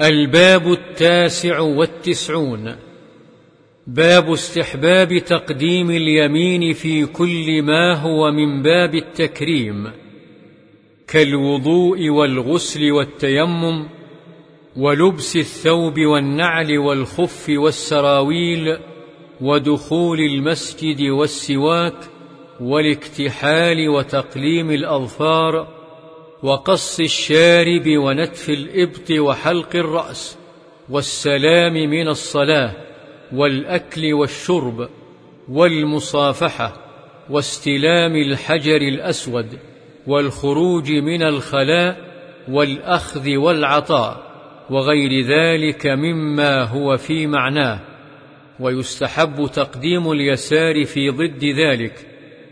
الباب التاسع والتسعون. باب استحباب تقديم اليمين في كل ما هو من باب التكريم كالوضوء والغسل والتيمم ولبس الثوب والنعل والخف والسراويل ودخول المسجد والسواك والاكتحال وتقليم الأظفار وقص الشارب ونتف الإبط وحلق الرأس والسلام من الصلاة والأكل والشرب والمصافحة واستلام الحجر الأسود والخروج من الخلاء والأخذ والعطاء وغير ذلك مما هو في معناه ويستحب تقديم اليسار في ضد ذلك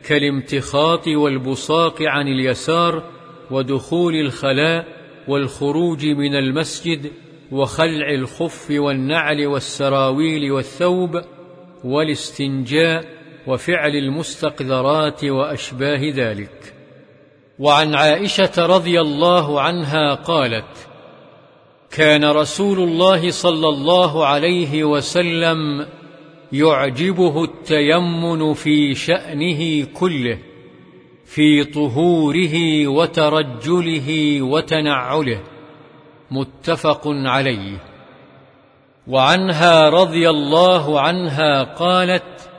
كالامتخاط والبصاق عن اليسار ودخول الخلاء والخروج من المسجد وخلع الخف والنعل والسراويل والثوب والاستنجاء وفعل المستقذرات وأشباه ذلك. وعن عائشة رضي الله عنها قالت كان رسول الله صلى الله عليه وسلم يعجبه التيمن في شأنه كله في طهوره وترجله وتنعله متفق عليه. وعنها رضي الله عنها قالت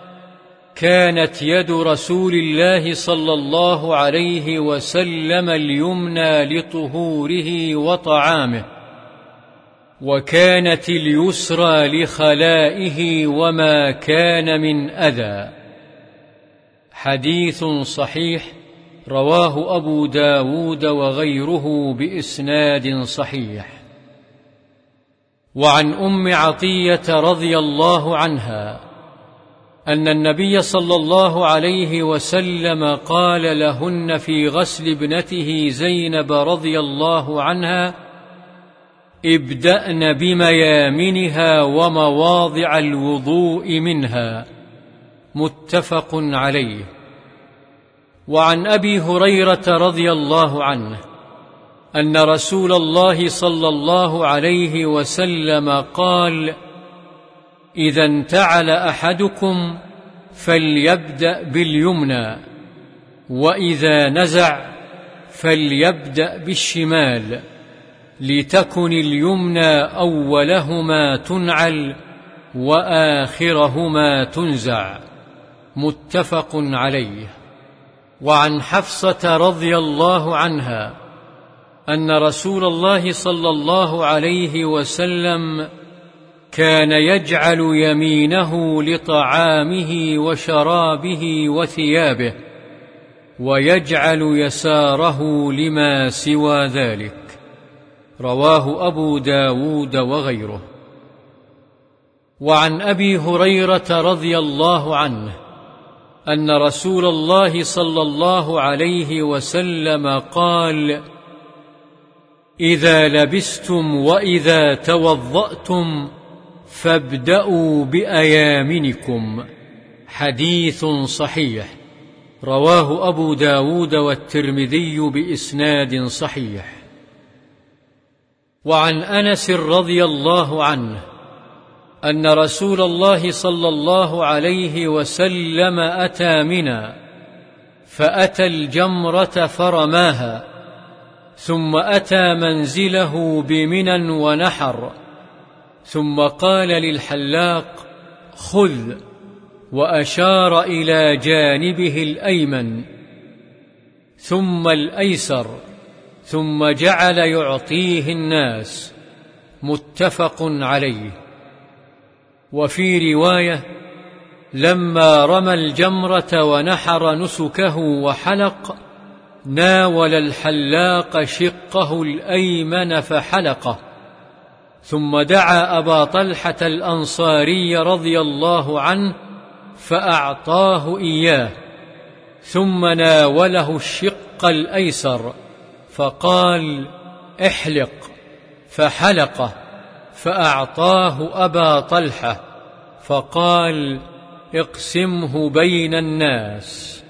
كانت يد رسول الله صلى الله عليه وسلم اليمنى لطهوره وطعامه وكانت اليسرى لخلائه وما كان من أذى. حديث صحيح رواه أبو داود وغيره بإسناد صحيح. وعن أم عطية رضي الله عنها أن النبي صلى الله عليه وسلم قال لهن في غسل ابنته زينب رضي الله عنها ابدأن بميامنها ومواضع الوضوء منها. متفق عليه. وعن أبي هريرة رضي الله عنه أن رسول الله صلى الله عليه وسلم قال إذا انتعل أحدكم فليبدأ باليمنى وإذا نزع فليبدأ بالشمال لتكن اليمنى أولهما تنعل وآخرهما تنزع. متفق عليه. وعن حفصة رضي الله عنها أن رسول الله صلى الله عليه وسلم كان يجعل يمينه لطعامه وشرابه وثيابه ويجعل يساره لما سوى ذلك. رواه أبو داود وغيره. وعن أبي هريرة رضي الله عنه أن رسول الله صلى الله عليه وسلم قال إذا لبستم وإذا توضأتم فابدأوا بأيامنكم. حديث صحيح. رواه أبو داود والترمذي بإسناد صحيح. وعن أنس رضي الله عنه أن رسول الله صلى الله عليه وسلم أتى منا فأتى الجمرة فرماها ثم أتى منزله بمنى ونحر ثم قال للحلاق خذ وأشار إلى جانبه الأيمن ثم الأيسر ثم جعل يعطيه الناس متفق عليه. وفي رواية لما رمى الجمرة ونحر نسكه وحلق ناول الحلاق شقه الأيمن فحلقه ثم دعا أبا طلحة الأنصاري رضي الله عنه فأعطاه إياه. ثم ناوله الشق الأيسر فقال احلق. فحلقه فأعطاه أبا طلحة فقال اقسمه بين الناس.